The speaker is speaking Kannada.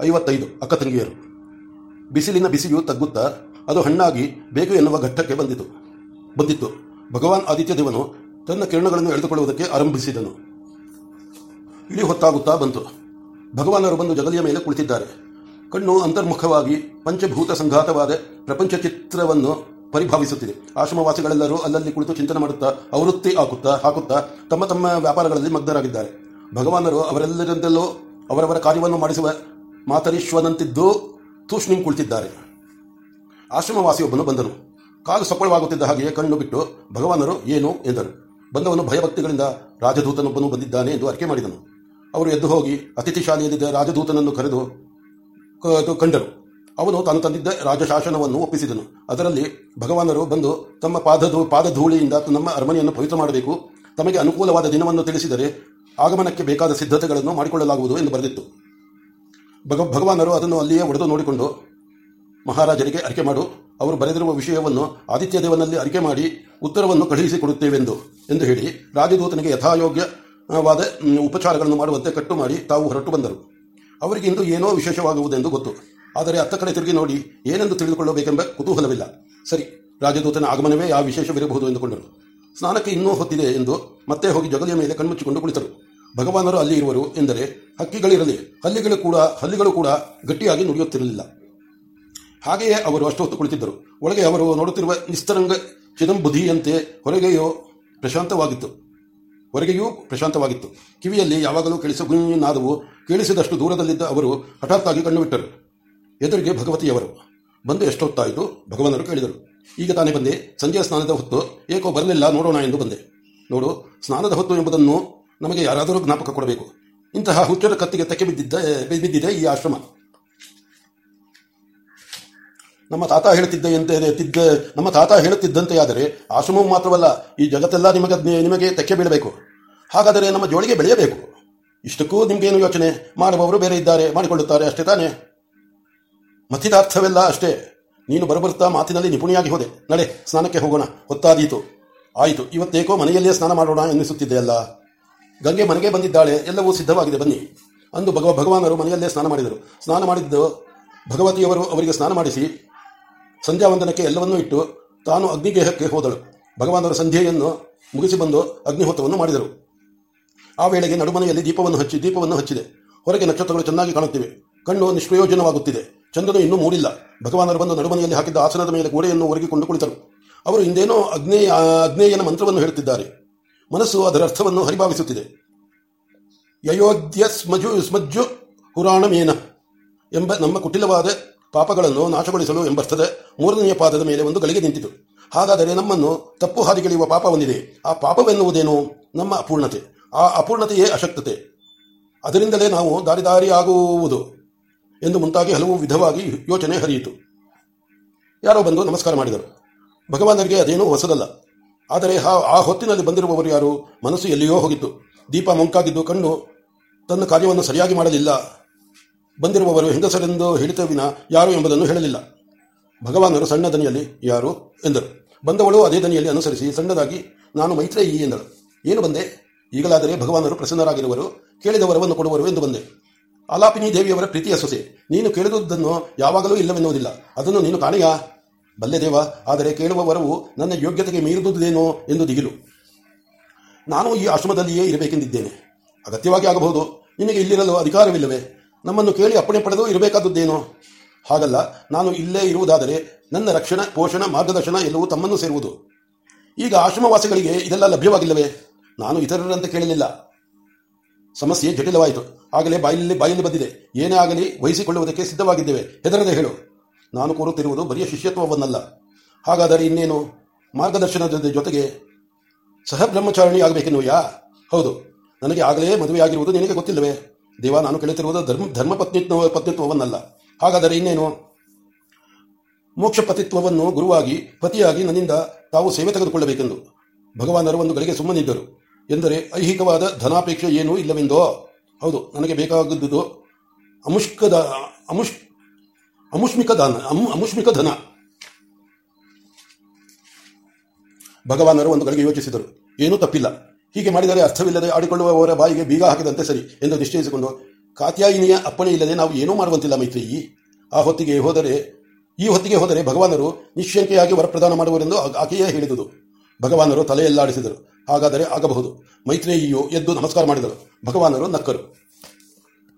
ಐವತ್ತೈದು, ಅಕ್ಕ ತಂಗಿಯರು. ಬಿಸಿಲಿನ ಬಿಸಿಯು ತಗ್ಗುತ್ತಾ ಅದು ಹಣ್ಣಾಗಿ ಬೇಕು ಎನ್ನುವ ಘಟ್ಟಕ್ಕೆ ಬಂದಿತು. ಬಂದಿತ್ತು. ಭಗವಾನ್ ಆದಿತ್ಯ ದೇವನು ತನ್ನ ಕಿರಣಗಳನ್ನು ಎಳೆದುಕೊಳ್ಳುವುದಕ್ಕೆ ಆರಂಭಿಸಿದನು. ಇಳಿ ಹೊತ್ತಾಗುತ್ತಾ ಬಂತು. ಭಗವಾನರು ಬಂದು ಜಗಲಿಯ ಮೇಲೆ ಕುಳಿತಿದ್ದಾರೆ. ಕಣ್ಣು ಅಂತರ್ಮುಖವಾಗಿ ಪಂಚಭೂತ ಸಂಘಾತವಾದ ಪ್ರಪಂಚ ಚಿತ್ರವನ್ನು ಪರಿಭಾವಿಸುತ್ತಿದೆ. ಆಶ್ರಮವಾಸಿಗಳೆಲ್ಲರೂ ಅಲ್ಲಲ್ಲಿ ಕುಳಿತು ಚಿಂತನೆ ಮಾಡುತ್ತಾ, ಅವೃತ್ತಿ ಹಾಕುತ್ತಾ ಹಾಕುತ್ತಾ ತಮ್ಮ ತಮ್ಮ ವ್ಯಾಪಾರಗಳಲ್ಲಿ ಮಗ್ನರಾಗಿದ್ದಾರೆ. ಭಗವಾನರು ಅವರೆಲ್ಲರಿಂದಲೂ ಅವರವರ ಕಾರ್ಯವನ್ನು ಮಾಡಿಸುವ ಮಾತರೀಶ್ವನಂತಿದ್ದು ತೂಷ್ಣಿಂ ಕುಳಿತಿದ್ದಾರೆ. ಆಶ್ರಮವಾಸಿಯೊಬ್ಬನು ಬಂದನು. ಕಾಲು ಸಪ್ಪಳವಾಗುತ್ತಿದ್ದ ಹಾಗೆಯೇ ಕಣ್ಣು ಬಿಟ್ಟು, ಭಗವಾನರು, ಏನು? ಎಂದರು ಬಂದವನು ಭಯಭಕ್ತಿಗಳಿಂದ ರಾಜದೂತನೊಬ್ಬನು ಬಂದಿದ್ದಾನೆ ಎಂದು ಅರಿಕೆ ಮಾಡಿದನು. ಅವರು ಎದ್ದು ಹೋಗಿ ಅತಿಥಿ ಶಾಲೆಯಲ್ಲಿದ್ದ ರಾಜದೂತನನ್ನು ಕರೆದು ಕಂಡರು. ಅವನು ತಾನು ತಂದಿದ್ದ ರಾಜಶಾಸನವನ್ನು ಒಪ್ಪಿಸಿದನು. ಅದರಲ್ಲಿ, ಭಗವಾನರು ಬಂದು ತಮ್ಮ ಪಾದಧೂ, ಪಾದಧೂಳಿಯಿಂದ ನಮ್ಮ ಅರಮನೆಯನ್ನು ಪವಿತ್ರ ಮಾಡಬೇಕು. ತಮಗೆ ಅನುಕೂಲವಾದ ದಿನವನ್ನು ತಿಳಿಸಿದರೆ ಆಗಮನಕ್ಕೆ ಬೇಕಾದ ಸಿದ್ಧತೆಗಳನ್ನು ಮಾಡಿಕೊಳ್ಳಲಾಗುವುದು ಎಂದು ಬರೆದಿತ್ತು. ಭಗ ಭಗವಾನರು ಅದನ್ನು ಅಲ್ಲಿಯೇ ಒಡೆದು ನೋಡಿಕೊಂಡು ಮಹಾರಾಜರಿಗೆ ಅರಿಕೆ ಮಾಡು. ಅವರು ಬರೆದಿರುವ ವಿಷಯವನ್ನು ಆದಿತ್ಯ ದೇವನಲ್ಲಿ ಅರಿಕೆ ಮಾಡಿ ಉತ್ತರವನ್ನು ಕಳುಹಿಸಿಕೊಡುತ್ತೇವೆಂದು ಎಂದು ಹೇಳಿ ರಾಜದೂತನಿಗೆ ಯಥಾಯೋಗ್ಯವಾದ ಉಪಚಾರಗಳನ್ನು ಮಾಡುವಂತೆ ಕಟ್ಟು ಮಾಡಿ ತಾವು ಹೊರಟು ಬಂದರು. ಅವರಿಗೆ ಇಂದು ಏನೋ ವಿಶೇಷವಾಗುವುದೆಂದು ಗೊತ್ತು. ಆದರೆ ಅತ್ತ ಕಡೆ ತಿರುಗಿ ನೋಡಿ ಏನೆಂದು ತಿಳಿದುಕೊಳ್ಳಬೇಕೆಂಬ ಕುತೂಹಲವಿಲ್ಲ. ಸರಿ, ರಾಜದೂತನ ಆಗಮನವೇ ಆ ವಿಶೇಷವಿರಬಹುದು ಎಂದುಕೊಂಡರು. ಸ್ನಾನಕ್ಕೆ ಇನ್ನೂ ಹೊತ್ತಿದೆ ಎಂದು ಮತ್ತೆ ಹೋಗಿ ಜಗಲಿಯ ಮೇಲೆ ಕಣ್ಮುಚ್ಚಿಕೊಂಡು ಕುಳಿತರು. ಭಗವಾನರು ಅಲ್ಲಿ ಇರುವರು ಎಂದರೆ ಹಕ್ಕಿಗಳಿರಲಿ, ಹಲ್ಲಿಗಳು ಕೂಡ ಹಲ್ಲಿಗಳು ಕೂಡ ಗಟ್ಟಿಯಾಗಿ ನುಡಿಯುತ್ತಿರಲಿಲ್ಲ. ಹಾಗೆಯೇ ಅವರು ಅಷ್ಟು ಹೊತ್ತು ಕುಳಿತಿದ್ದರು. ಒಳಗೆ ಅವರು ನೋಡುತ್ತಿರುವ ನಿಸ್ತರಂಗ ಚಿದಂಬುಧಿಯಂತೆ ಹೊರಗೆಯೋ ಪ್ರಶಾಂತವಾಗಿತ್ತು. ಹೊರಗೆಯೂ ಪ್ರಶಾಂತವಾಗಿತ್ತು. ಕಿವಿಯಲ್ಲಿ ಯಾವಾಗಲೂ ಕೇಳಿಸ ನಾದವು ಕೇಳಿಸಿದಷ್ಟು ದೂರದಲ್ಲಿದ್ದ ಅವರು ಹಠಾತ್ತಾಗಿ ಕಣ್ಣು ಬಿಟ್ಟರು ಎದುರಿಗೆ ಭಗವತಿಯವರು. ಬಂದು ಎಷ್ಟೊತ್ತಾಯಿತು? ಭಗವಾನರು ಕೇಳಿದರು. ಈಗ ತಾನೇ ಬಂದೆ. ಸಂಜೆಯ ಸ್ನಾನದ ಹೊತ್ತು. ಏಕೋ, ಬರಲಿಲ್ಲ. ನೋಡೋಣ ಎಂದು ಬಂದೆ. ನೋಡು, ಸ್ನಾನದ ಹೊತ್ತು ಎಂಬುದನ್ನು ನಮಗೆ ಯಾರಾದರೂ ಜ್ಞಾಪಕ ಕೊಡಬೇಕು. ಇಂತಹ ಹುಚ್ಚರ ಕತ್ತಿಗೆ ತೆಕ್ಕೆ ಬಿದ್ದಿದ್ದ ಬಿದ್ದಿದೆ ಈ ಆಶ್ರಮ. ನಮ್ಮ ತಾತ ಹೇಳುತ್ತಿದ್ದಂತೆ ತಿದ್ದ, ನಮ್ಮ ತಾತ ಹೇಳುತ್ತಿದ್ದಂತೆ ಆದರೆ ಆಶ್ರಮವು ಮಾತ್ರವಲ್ಲ, ಈ ಜಗತ್ತೆಲ್ಲ ನಿಮಗೆ ನಿಮಗೆ ತೆಕ್ಕೆ ಬೀಳಬೇಕು. ಹಾಗಾದರೆ ನಮ್ಮ ಜೋಳಿಗೆ ಬೆಳೆಯಬೇಕು. ಇಷ್ಟಕ್ಕೂ ನಿಮಗೇನು ಯೋಚನೆ? ಮಾಡುವವರು ಬೇರೆ ಇದ್ದಾರೆ, ಮಾಡಿಕೊಳ್ಳುತ್ತಾರೆ ಅಷ್ಟೇ ತಾನೇ. ಮತ್ತಿದಾರ್ಥವೆಲ್ಲ ಅಷ್ಟೇ. ನೀನು ಬರಬರುತ್ತಾ ಮಾತಿನಲ್ಲಿ ನಿಪುಣಿಯಾಗಿ ಹೋದೆ. ನಡೆ, ಸ್ನಾನಕ್ಕೆ ಹೋಗೋಣ. ಹೊತ್ತಾದೀತು. ಆಯಿತು, ಇವತ್ತೇಕೋ ಮನೆಯಲ್ಲೇ ಸ್ನಾನ ಮಾಡೋಣ ಎನ್ನಿಸುತ್ತಿದೆಯಲ್ಲ. ಗಂಗೆ ಮನೆಗೆ ಬಂದಿದ್ದಾಳೆ, ಎಲ್ಲವೂ ಸಿದ್ಧವಾಗಿದೆ, ಬನ್ನಿ. ಅಂದು ಭಗವ, ಭಗವಾನರು ಮನೆಯಲ್ಲೇ ಸ್ನಾನ ಮಾಡಿದರು. ಸ್ನಾನ ಮಾಡಿದ್ದು ಭಗವತಿಯವರು ಅವರಿಗೆ ಸ್ನಾನ ಮಾಡಿಸಿ ಸಂಧ್ಯಾ ವಂದನಕ್ಕೆ ಎಲ್ಲವನ್ನೂ ಇಟ್ಟು ತಾನು ಅಗ್ನಿಗೇಹಕ್ಕೆ ಹೋದಳು. ಭಗವಾನರ ಸಂಧ್ಯೆಯನ್ನು ಮುಗಿಸಿ ಬಂದು ಅಗ್ನಿಹೋತ್ರವನ್ನು ಮಾಡಿದರು. ಆ ವೇಳೆಗೆ ನಡುಮನೆಯಲ್ಲಿ ದೀಪವನ್ನು ಹಚ್ಚಿ, ದೀಪವನ್ನು ಹಚ್ಚಿದೆ. ಹೊರಗೆ ನಕ್ಷತ್ರಗಳು ಚೆನ್ನಾಗಿ ಕಾಣುತ್ತಿವೆ. ಕಣ್ಣು ನಿಷ್ಪ್ರಯೋಜನವಾಗುತ್ತಿದೆ. ಚಂದ್ರನು ಇನ್ನೂ ಮೂಡಿಲ್ಲ. ಭಗವಾನರು ಬಂದು ನಡುಮನೆಯಲ್ಲಿ ಹಾಕಿದ್ದ ಆಸನದ ಮೇಲೆ ಗೋಡೆಯನ್ನು ಒರಗಿಕೊಂಡು ಕುಳಿತರು. ಅವರು ಹಿಂದೇನೋ ಅಗ್ನೇಯ, ಅಗ್ನೇಯನ ಮಂತ್ರವನ್ನು ಹೇಳುತ್ತಿದ್ದಾರೆ. ಮನಸ್ಸು ಅದರ ಅರ್ಥವನ್ನು ಹರಿಭಾವಿಸುತ್ತಿದೆ. ಯಯೋಧ್ಯ ಸ್ಮಜು ಸ್ಮಜ್ಜು ಹುರಾಣಮೇನ ಎಂಬ ನಮ್ಮ ಕುಟಿಲವಾದ ಪಾಪಗಳನ್ನು ನಾಶಗೊಳಿಸಲು ಎಂಬರ್ಥದ ಮೂರನೆಯ ಪಾದದ ಮೇಲೆ ಒಂದು ಗಳಿಗೆ ನಿಂತಿತು. ಹಾಗಾದರೆ ನಮ್ಮನ್ನು ತಪ್ಪು ಹಾದಿಗೆಳೆಯುವ ಪಾಪ ಹೊಂದಿದೆ. ಆ ಪಾಪವೆನ್ನುವುದೇನು? ನಮ್ಮ ಅಪೂರ್ಣತೆ. ಆ ಅಪೂರ್ಣತೆಯೇ ಅಶಕ್ತತೆ. ಅದರಿಂದಲೇ ನಾವು ದಾರಿ ದಾರಿ ಆಗುವುದು ಎಂದು ಮುಂತಾಗಿ ಹಲವು ವಿಧವಾಗಿ ಯೋಚನೆ ಹರಿಯಿತು. ಯಾರೋ ಬಂದು ನಮಸ್ಕಾರ ಮಾಡಿದರು. ಭಗವಾನರಿಗೆ ಅದೇನೂ ಹೊಸದಲ್ಲ. ಆದರೆ ಆ- ಹೊತ್ತಿನಲ್ಲಿ ಬಂದಿರುವವರು ಯಾರು? ಮನಸ್ಸು ಎಲ್ಲಿಯೋ ಹೋಗಿತ್ತು. ದೀಪ ಮಂಕಾಗಿದ್ದು ಕಣ್ಣು ತನ್ನ ಕಾರ್ಯವನ್ನು ಸರಿಯಾಗಿ ಮಾಡಲಿಲ್ಲ. ಬಂದಿರುವವರು ಹೆಂಗಸರೆಂದು ಹಿಡಿತವಿನ ವಿನ ಯಾರು ಎಂಬುದನ್ನು ಹೇಳಲಿಲ್ಲ. ಭಗವಾನರು ಸಣ್ಣ ದನಿಯಲ್ಲಿ ಯಾರು? ಎಂದರು. ಬಂದವಳು ಅದೇ ದನಿಯಲ್ಲಿ ಅನುಸರಿಸಿ ಸಣ್ಣದಾಗಿ, ನಾನು ಮೈತ್ರೇಯಿ ಎಂದಳು ಏನು ಬಂದೆ? ಈಗಲಾದರೆ ಭಗವಾನರು ಪ್ರಸನ್ನರಾಗಿರುವರು ಕೇಳಿದ ವರವನ್ನು ಕೊಡುವರು ಎಂದು ಬಂದೆ. ಆಲಾಪಿನಿ ದೇವಿಯವರ ಪ್ರೀತಿಯ ಸೊಸೆ, ನೀನು ಕೇಳಿದುದನ್ನು ಯಾವಾಗಲೂ ಇಲ್ಲವೆನ್ನುವುದಿಲ್ಲ. ಅದನ್ನು ನೀನು ಕಾಣೆಯಾ? ಬಲ್ಲೆ ದೇವ, ಆದರೆ ಕೇಳುವ ವರವು ನನ್ನ ಯೋಗ್ಯತೆಗೆ ಮೀರಿದುದೇನೋ ಎಂದು ದಿಗಿಲು. ನಾನು ಈ ಆಶ್ರಮದಲ್ಲಿಯೇ ಇರಬೇಕೆಂದಿದ್ದೇನೆ. ಅಗತ್ಯವಾಗಿ ಆಗಬಹುದು. ನಿನಗೆ ಇಲ್ಲಿರಲು ಅಧಿಕಾರವಿಲ್ಲವೇ? ನಮ್ಮನ್ನು ಕೇಳಿ ಅಪ್ಪಣೆ ಪಡೆದು ಇರಬೇಕಾದದ್ದೇನೋ? ಹಾಗಲ್ಲ, ನಾನು ಇಲ್ಲೇ ಇರುವುದಾದರೆ ನನ್ನ ರಕ್ಷಣೆ, ಪೋಷಣ, ಮಾರ್ಗದರ್ಶನ ಎಲ್ಲವೂ ತಮ್ಮನ್ನು ಸೇರುವುದು. ಈಗ ಆಶ್ರಮವಾಸಿಗಳಿಗೆ ಇದೆಲ್ಲ ಲಭ್ಯವಾಗಿಲ್ಲವೇ? ನಾನು ಇತರರಂತೆ ಕೇಳಲಿಲ್ಲ. ಸಮಸ್ಯೆ ಜಟಿಲವಾಯಿತು. ಆಗಲೇ ಬಾಯಲ್ಲಿ ಬಾಯಲ್ಲಿ ಬಂದಿದೆ. ಏನೇ ಆಗಲಿ, ವಹಿಸಿಕೊಳ್ಳುವುದಕ್ಕೆ ಸಿದ್ಧವಾಗಿದ್ದೇವೆ. ಹೆದರದೆ ಹೇಳು. ನಾನು ಕೋರುತ್ತಿರುವುದು ಬರಿಯ ಶಿಷ್ಯತ್ವವನ್ನಲ್ಲ. ಹಾಗಾದರೆ ಇನ್ನೇನು? ಮಾರ್ಗದರ್ಶನದ ಜೊತೆಗೆ ಸಹ ಬ್ರಹ್ಮಚಾರಣಿ ಹೌದು. ನನಗೆ ಆಗಲೇ ಮದುವೆಯಾಗಿರುವುದು ನಿನಗೆ ಗೊತ್ತಿಲ್ಲವೇ? ದೇವ, ನಾನು ಕೇಳುತ್ತಿರುವುದು ಧರ್ಮ ಧರ್ಮ ಪತ್ನಿತ್ವ ಪತ್ನಿತ್ವವನ್ನಲ್ಲ. ಹಾಗಾದರೆ ಇನ್ನೇನು? ಮೋಕ್ಷ ಪತಿತ್ವವನ್ನು ಗುರುವಾಗಿ, ಪತಿಯಾಗಿ ನನ್ನಿಂದ ತಾವು ಸೇವೆ ತೆಗೆದುಕೊಳ್ಳಬೇಕೆಂದು. ಭಗವಾನರು ಒಂದು ಗಳಿಗೆ ಸುಮ್ಮನಿದ್ದರು. ಎಂದರೆ ಐಹಿಕವಾದ ಧನಾಪೇಕ್ಷೆ ಏನೂ ಇಲ್ಲವೆಂದೋ? ಹೌದು, ನನಗೆ ಬೇಕಾಗದ್ದು ಅಮುಷ್ಕದ ಅಮುಷ್ ಅಮುಷ್ಮಿಕ ದಾನ ಅಮು ಅಮುಷ್ಮಿಕ ಧನ ಭಗವಾನರು ಒಂದು ಗಳಿಗೆ ಯೋಚಿಸಿದರು, ಏನೂ ತಪ್ಪಿಲ್ಲ. ಹೀಗೆ ಮಾಡಿದರೆ ಅರ್ಥವಿಲ್ಲದೆ ಆಡಿಕೊಳ್ಳುವವರ ಬಾಯಿಗೆ ಬೀಗ ಹಾಕಿದಂತೆ ಸರಿ ಎಂದು ನಿಶ್ಚಯಿಸಿಕೊಂಡು, ಕಾತ್ಯಾಯಿನಿಯ ಅಪ್ಪಣೆ ಇಲ್ಲದೆ ನಾವು ಏನೂ ಮಾಡುವಂತಿಲ್ಲ ಮೈತ್ರೇಯಿ ಆ ಹೊತ್ತಿಗೆ ಹೋದರೆ, ಈ ಹೊತ್ತಿಗೆ ಹೋದರೆ ಭಗವಾನರು ನಿಶ್ಚಂಕೆಯಾಗಿ ವರಪ್ರದಾನ ಮಾಡುವರೆಂದು ಆಕೆಯೇ ಹೇಳಿದುದು. ಭಗವಾನರು ತಲೆಯಲ್ಲಾಡಿಸಿದರು. ಹಾಗಾದರೆ ಆಗಬಹುದು. ಮೈತ್ರೇಯಿಯು ಎದ್ದು ನಮಸ್ಕಾರ ಮಾಡಿದರು ಭಗವಾನರು ನಕ್ಕರು.